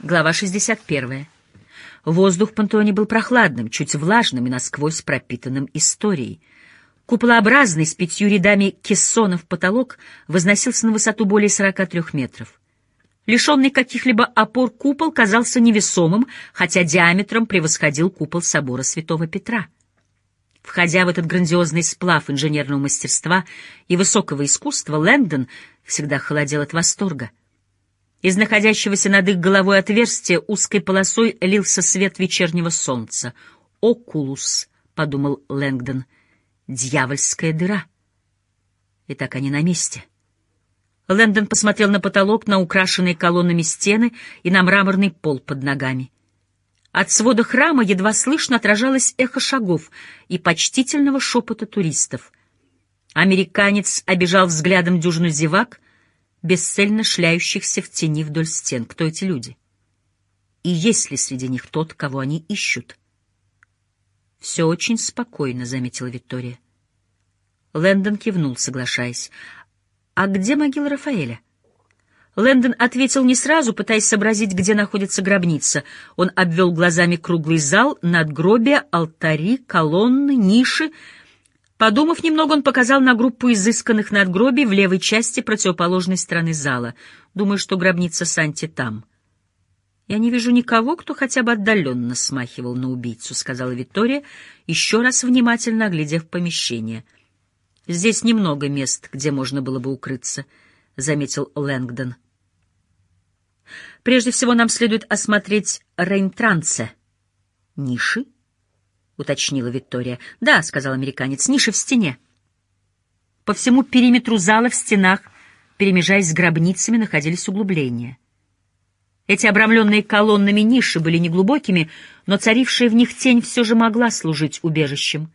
Глава 61. Воздух в пантеоне был прохладным, чуть влажным и насквозь пропитанным историей. Куполообразный с пятью рядами кессонов потолок возносился на высоту более 43 метров. Лишенный каких-либо опор купол казался невесомым, хотя диаметром превосходил купол собора святого Петра. Входя в этот грандиозный сплав инженерного мастерства и высокого искусства, Лэндон всегда холодел от восторга. Из находящегося над их головой отверстия узкой полосой лился свет вечернего солнца. «Окулус», — подумал Лэнгдон, — «дьявольская дыра». И так они на месте. Лэндон посмотрел на потолок, на украшенные колоннами стены и на мраморный пол под ногами. От свода храма едва слышно отражалось эхо шагов и почтительного шепота туристов. Американец обижал взглядом дюжину зевак — бесцельно шляющихся в тени вдоль стен. Кто эти люди? И есть ли среди них тот, кого они ищут? «Все очень спокойно», — заметила Виктория. Лэндон кивнул, соглашаясь. «А где могила Рафаэля?» Лэндон ответил не сразу, пытаясь сообразить, где находится гробница. Он обвел глазами круглый зал, надгробия, алтари, колонны, ниши — Подумав немного, он показал на группу изысканных надгробий в левой части противоположной стороны зала. Думаю, что гробница Санти там. «Я не вижу никого, кто хотя бы отдаленно смахивал на убийцу», — сказала Виктория, еще раз внимательно оглядев помещение. «Здесь немного мест, где можно было бы укрыться», — заметил Лэнгдон. «Прежде всего нам следует осмотреть Рейнтранце». «Ниши?» — уточнила Виктория. «Да», — сказал американец, — «ниша в стене». По всему периметру зала в стенах, перемежаясь с гробницами, находились углубления. Эти обрамленные колоннами ниши были неглубокими, но царившая в них тень все же могла служить убежищем.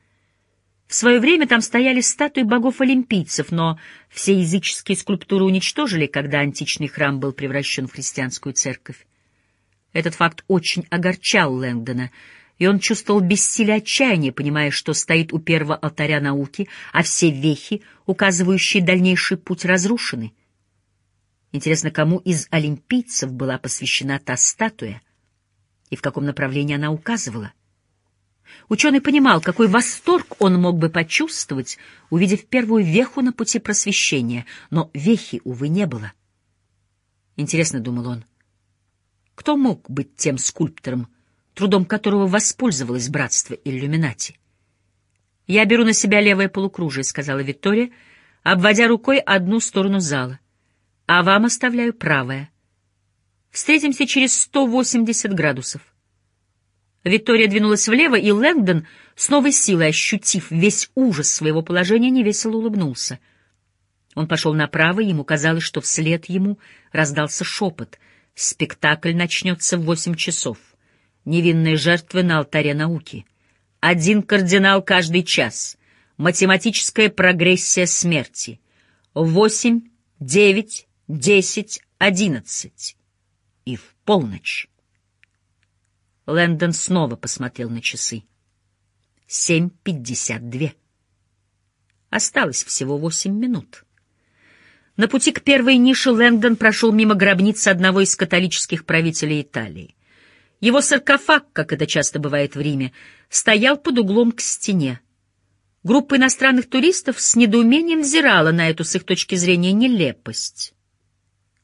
В свое время там стояли статуи богов-олимпийцев, но все языческие скульптуры уничтожили, когда античный храм был превращен в христианскую церковь. Этот факт очень огорчал Лэнгдона — и он чувствовал бессилие отчаяния, понимая, что стоит у первого алтаря науки, а все вехи, указывающие дальнейший путь, разрушены. Интересно, кому из олимпийцев была посвящена та статуя и в каком направлении она указывала? Ученый понимал, какой восторг он мог бы почувствовать, увидев первую веху на пути просвещения, но вехи, увы, не было. Интересно, — думал он, — кто мог быть тем скульптором, трудом которого воспользовалось братство иллюминати. «Я беру на себя левое полукружие», — сказала Виктория, обводя рукой одну сторону зала. «А вам оставляю правое. Встретимся через 180 градусов». Виктория двинулась влево, и Лэнгдон, с новой силой ощутив весь ужас своего положения, невесело улыбнулся. Он пошел направо, и ему казалось, что вслед ему раздался шепот. «Спектакль начнется в восемь часов» невинные жертвы на алтаре науки. Один кардинал каждый час. Математическая прогрессия смерти. Восемь, девять, десять, одиннадцать. И в полночь. Лэндон снова посмотрел на часы. Семь пятьдесят две. Осталось всего восемь минут. На пути к первой нише Лэнгдон прошел мимо гробницы одного из католических правителей Италии. Его саркофаг, как это часто бывает в Риме, стоял под углом к стене. Группа иностранных туристов с недоумением взирала на эту с их точки зрения нелепость.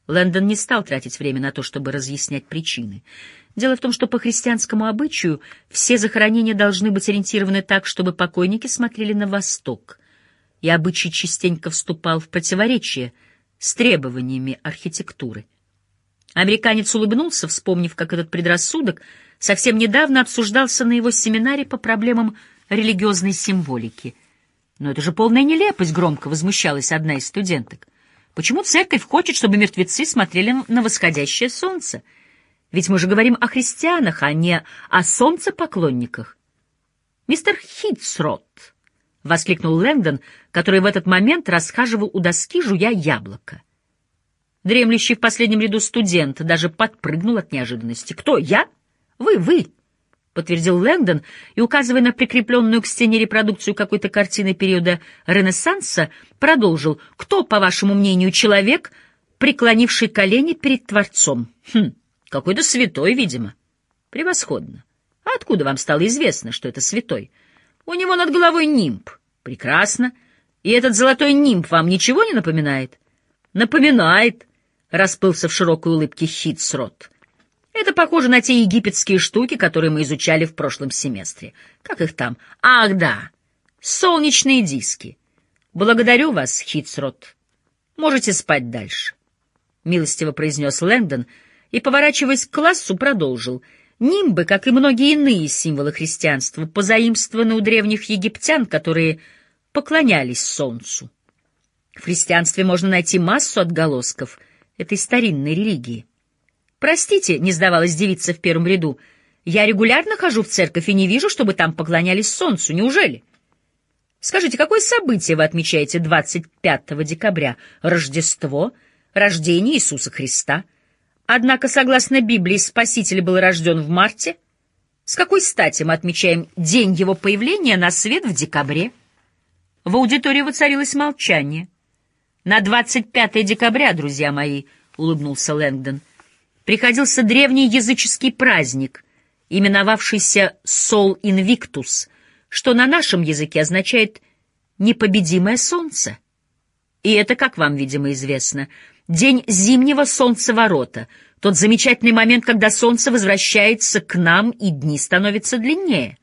Лэндон не стал тратить время на то, чтобы разъяснять причины. Дело в том, что по христианскому обычаю все захоронения должны быть ориентированы так, чтобы покойники смотрели на восток, и обычай частенько вступал в противоречие с требованиями архитектуры. Американец улыбнулся, вспомнив, как этот предрассудок совсем недавно обсуждался на его семинаре по проблемам религиозной символики. «Но это же полная нелепость», — громко возмущалась одна из студенток. «Почему церковь хочет, чтобы мертвецы смотрели на восходящее солнце? Ведь мы же говорим о христианах, а не о солнцепоклонниках». «Мистер Хитсрот», — воскликнул Лэндон, который в этот момент расхаживал у доски, жуя яблоко. Дремлющий в последнем ряду студент даже подпрыгнул от неожиданности. «Кто? Я? Вы, вы!» — подтвердил Лэндон и, указывая на прикрепленную к стене репродукцию какой-то картины периода Ренессанса, продолжил. «Кто, по вашему мнению, человек, преклонивший колени перед Творцом?» «Хм, Какой-то святой, видимо. Превосходно. А откуда вам стало известно, что это святой? У него над головой нимб. Прекрасно. И этот золотой нимб вам ничего не напоминает? Напоминает, расплылся в широкой улыбке Хитсрот. Это похоже на те египетские штуки, которые мы изучали в прошлом семестре. Как их там? Ах, да, солнечные диски. Благодарю вас, Хитсрот. Можете спать дальше. Милостиво произнес Лэндон и, поворачиваясь к классу, продолжил. Нимбы, как и многие иные символы христианства, позаимствованы у древних египтян, которые поклонялись солнцу. В христианстве можно найти массу отголосков этой старинной религии. «Простите», — не сдавалась девица в первом ряду, — «я регулярно хожу в церковь и не вижу, чтобы там поклонялись солнцу. Неужели?» «Скажите, какое событие вы отмечаете 25 декабря? Рождество? Рождение Иисуса Христа? Однако, согласно Библии, Спаситель был рожден в марте. С какой стати мы отмечаем день его появления на свет в декабре?» В аудитории воцарилось молчание. «На 25 декабря, друзья мои», — улыбнулся Лэнгдон, — приходился древний языческий праздник, именовавшийся «Сол Инвиктус», что на нашем языке означает «непобедимое солнце». И это, как вам, видимо, известно, день зимнего солнцеворота, тот замечательный момент, когда солнце возвращается к нам и дни становятся длиннее.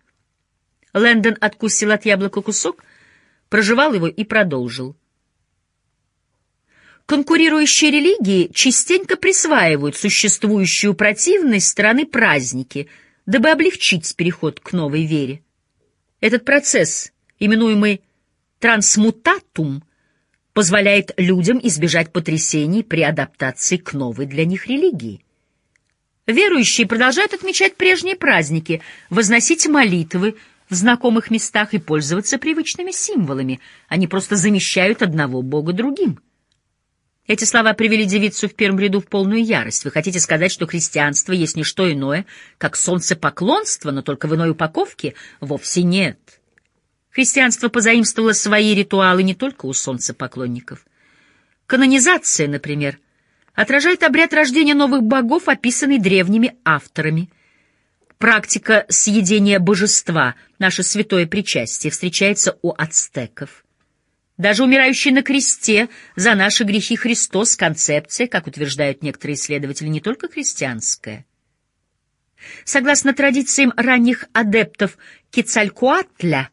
Лэндон откусил от яблока кусок — прожевал его и продолжил. Конкурирующие религии частенько присваивают существующую противной стороны праздники, дабы облегчить переход к новой вере. Этот процесс, именуемый трансмутатум, позволяет людям избежать потрясений при адаптации к новой для них религии. Верующие продолжают отмечать прежние праздники, возносить молитвы, в знакомых местах и пользоваться привычными символами. Они просто замещают одного бога другим. Эти слова привели девицу в первом ряду в полную ярость. Вы хотите сказать, что христианство есть не что иное, как солнцепоклонство, но только в иной упаковке? Вовсе нет. Христианство позаимствовало свои ритуалы не только у солнцепоклонников. Канонизация, например, отражает обряд рождения новых богов, описанный древними авторами – Практика съедения божества, наше святое причастие, встречается у ацтеков. Даже умирающий на кресте за наши грехи Христос — концепция, как утверждают некоторые исследователи, не только христианская. Согласно традициям ранних адептов Кицалькуатля,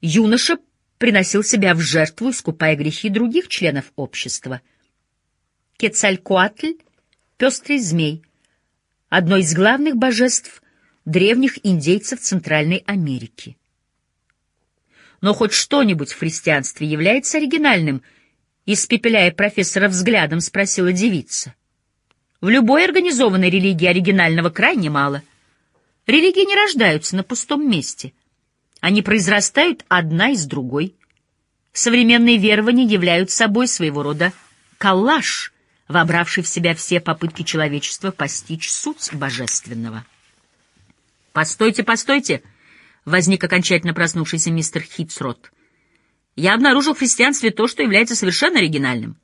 юноша приносил себя в жертву, искупая грехи других членов общества. Кецалькуатль — пестрый змей, одно из главных божеств древних индейцев Центральной Америки. Но хоть что-нибудь в христианстве является оригинальным, испепеляя профессора взглядом, спросила девица. В любой организованной религии оригинального крайне мало. Религии не рождаются на пустом месте. Они произрастают одна из другой. Современные верования являются собой своего рода коллаж, вобравший в себя все попытки человечества постичь суть божественного. «Постойте, постойте!» — возник окончательно проснувшийся мистер Хитсрот. «Я обнаружил в христианстве то, что является совершенно оригинальным.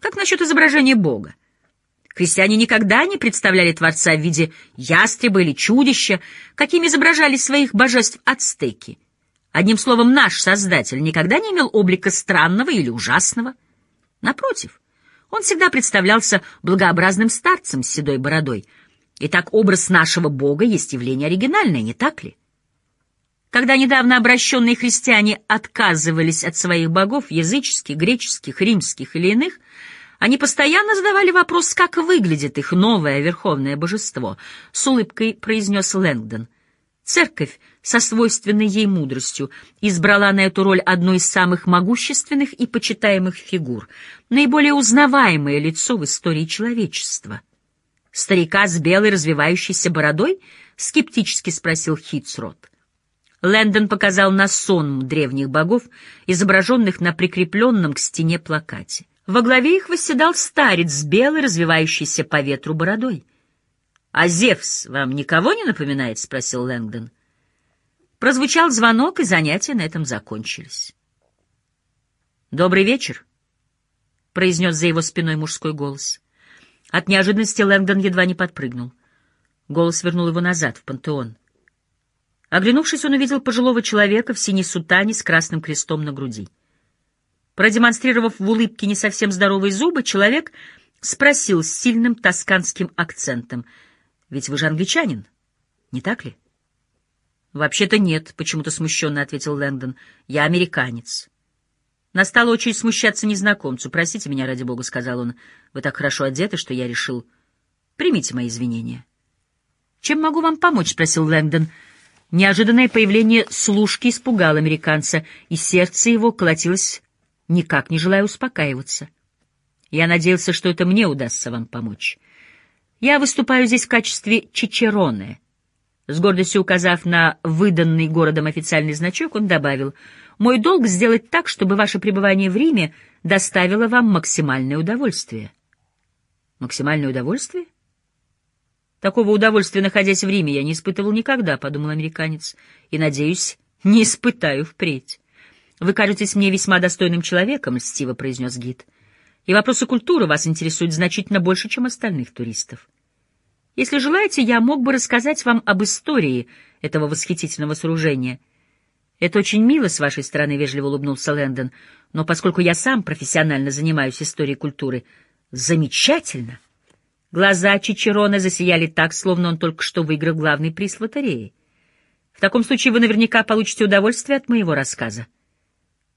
Как насчет изображения Бога? Христиане никогда не представляли Творца в виде ястреба или чудища, какими изображали своих божеств ацтеки. Одним словом, наш Создатель никогда не имел облика странного или ужасного. Напротив, он всегда представлялся благообразным старцем с седой бородой — Итак, образ нашего Бога есть явление оригинальное, не так ли? Когда недавно обращенные христиане отказывались от своих богов, языческих, греческих, римских или иных, они постоянно задавали вопрос, как выглядит их новое верховное божество, с улыбкой произнес Лэнгдон. Церковь со свойственной ей мудростью избрала на эту роль одно из самых могущественных и почитаемых фигур, наиболее узнаваемое лицо в истории человечества — Старика с белой развивающейся бородой? Скептически спросил Хитсрот. Лэндон показал на сон древних богов, изображенных на прикрепленном к стене плакате. Во главе их восседал старец с белой, развивающейся по ветру бородой. «А Зевс вам никого не напоминает?» — спросил Лэнгдон. Прозвучал звонок, и занятия на этом закончились. «Добрый вечер», — произнес за его спиной мужской голос. От неожиданности Лэнгдон едва не подпрыгнул. Голос вернул его назад, в пантеон. Оглянувшись, он увидел пожилого человека в синей сутане с красным крестом на груди. Продемонстрировав в улыбке не совсем здоровые зубы, человек спросил с сильным тосканским акцентом. «Ведь вы же англичанин, не так ли?» «Вообще-то нет», — почему-то смущенно ответил Лэндон. «Я американец». Настала очередь смущаться незнакомцу. «Простите меня, ради бога», — сказал он. «Вы так хорошо одеты, что я решил... Примите мои извинения». «Чем могу вам помочь?» — спросил Лэндон. Неожиданное появление служки испугало американца, и сердце его колотилось, никак не желая успокаиваться. Я надеялся, что это мне удастся вам помочь. Я выступаю здесь в качестве чичероне. С гордостью указав на выданный городом официальный значок, он добавил, «Мой долг сделать так, чтобы ваше пребывание в Риме доставило вам максимальное удовольствие». «Максимальное удовольствие?» Такого удовольствия, находясь в Риме, я не испытывал никогда, — подумал американец, — и, надеюсь, не испытаю впредь. — Вы кажетесь мне весьма достойным человеком, — льстиво произнес гид, — и вопросы культуры вас интересуют значительно больше, чем остальных туристов. Если желаете, я мог бы рассказать вам об истории этого восхитительного сооружения. Это очень мило с вашей стороны, — вежливо улыбнулся Лэндон, — но поскольку я сам профессионально занимаюсь историей культуры, замечательно! — Глаза Чичерона засияли так, словно он только что выиграл главный приз в. В таком случае вы наверняка получите удовольствие от моего рассказа.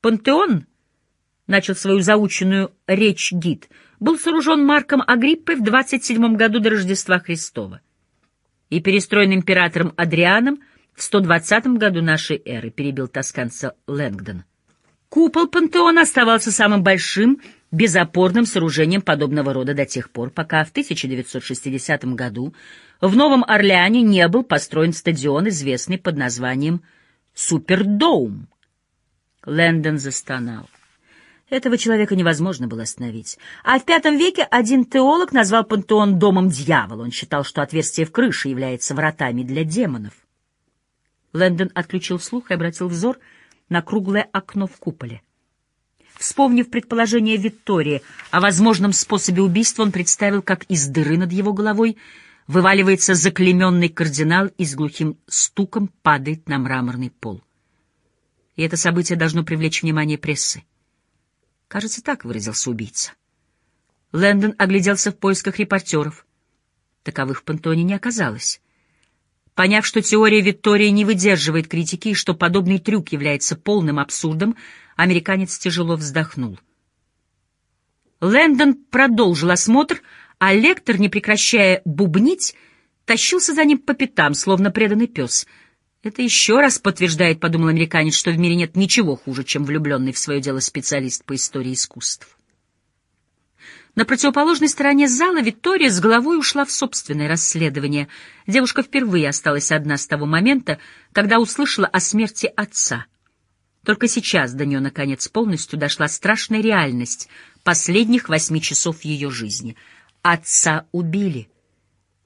Пантеон, — начал свою заученную речь гид, — был сооружен Марком Агриппой в 27 году до Рождества Христова и перестроен императором Адрианом в 120 году нашей эры, перебил тосканца Лэнгдон. Купол пантеона оставался самым большим безопорным сооружением подобного рода до тех пор, пока в 1960 году в Новом Орлеане не был построен стадион, известный под названием Супердоум. Лэндон застонал. Этого человека невозможно было остановить. А в V веке один теолог назвал пантеон домом дьявола. Он считал, что отверстие в крыше является вратами для демонов. Лэндон отключил слух и обратил взор на круглое окно в куполе. Вспомнив предположение Виктории о возможном способе убийства, он представил, как из дыры над его головой вываливается заклеменный кардинал и с глухим стуком падает на мраморный пол. И это событие должно привлечь внимание прессы. Кажется, так выразился убийца. Лэндон огляделся в поисках репортеров. Таковых в Пантоне не оказалось. Поняв, что теория Виктории не выдерживает критики и что подобный трюк является полным абсурдом, Американец тяжело вздохнул. Лэндон продолжил осмотр, а лектор, не прекращая бубнить, тащился за ним по пятам, словно преданный пес. «Это еще раз подтверждает, — подумал американец, — что в мире нет ничего хуже, чем влюбленный в свое дело специалист по истории искусств». На противоположной стороне зала Виктория с головой ушла в собственное расследование. Девушка впервые осталась одна с того момента, когда услышала о смерти отца — только сейчас до нее, наконец, полностью дошла страшная реальность последних восьми часов ее жизни. Отца убили.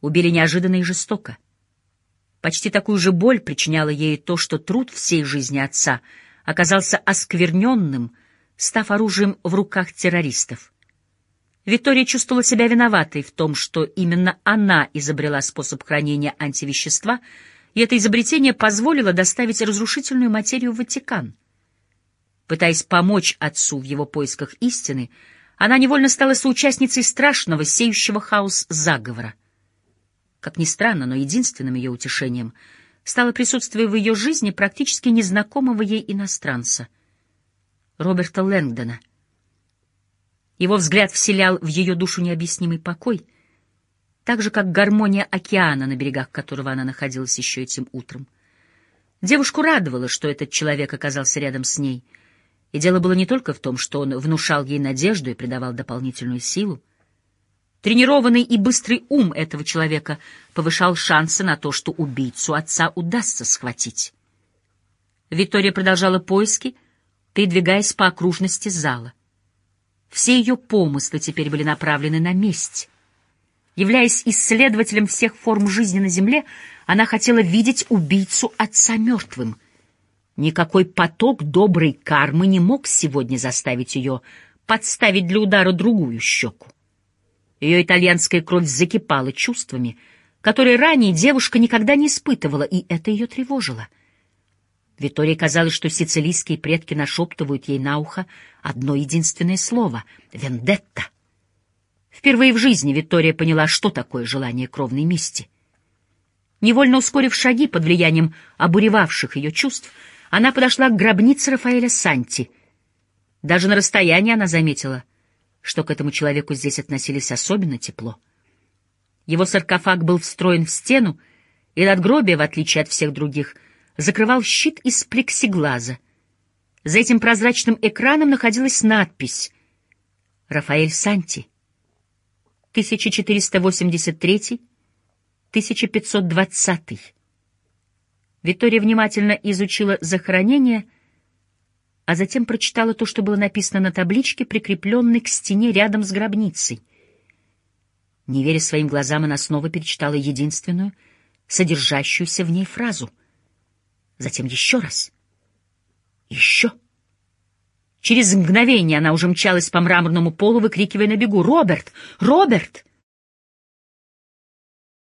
Убили неожиданно и жестоко. Почти такую же боль причиняло ей то, что труд всей жизни отца оказался оскверненным, став оружием в руках террористов. Виктория чувствовала себя виноватой в том, что именно она изобрела способ хранения антивещества, и это изобретение позволило доставить разрушительную материю в Ватикан — Пытаясь помочь отцу в его поисках истины, она невольно стала соучастницей страшного, сеющего хаос заговора. Как ни странно, но единственным ее утешением стало присутствие в ее жизни практически незнакомого ей иностранца — Роберта Лэнгдона. Его взгляд вселял в ее душу необъяснимый покой, так же, как гармония океана, на берегах которого она находилась еще этим утром. Девушку радовало, что этот человек оказался рядом с ней — и дело было не только в том, что он внушал ей надежду и придавал дополнительную силу. Тренированный и быстрый ум этого человека повышал шансы на то, что убийцу отца удастся схватить. Виктория продолжала поиски, передвигаясь по окружности зала. Все ее помыслы теперь были направлены на месть. Являясь исследователем всех форм жизни на Земле, она хотела видеть убийцу отца мертвым — Никакой поток доброй кармы не мог сегодня заставить ее подставить для удара другую щеку. Ее итальянская кровь закипала чувствами, которые ранее девушка никогда не испытывала, и это ее тревожило. Виктории казалось, что сицилийские предки нашептывают ей на ухо одно единственное слово — «вендетта». Впервые в жизни Виктория поняла, что такое желание кровной мести. Невольно ускорив шаги под влиянием обуревавших ее чувств, она подошла к гробнице Рафаэля Санти. Даже на расстоянии она заметила, что к этому человеку здесь относились особенно тепло. Его саркофаг был встроен в стену, и надгробие, в отличие от всех других, закрывал щит из плексиглаза. За этим прозрачным экраном находилась надпись «Рафаэль Санти, 1483-1520». Виктория внимательно изучила захоронение, а затем прочитала то, что было написано на табличке, прикрепленной к стене рядом с гробницей. Не веря своим глазам, она снова перечитала единственную, содержащуюся в ней фразу. Затем еще раз. Еще. Через мгновение она уже мчалась по мраморному полу, выкрикивая на бегу «Роберт! Роберт!»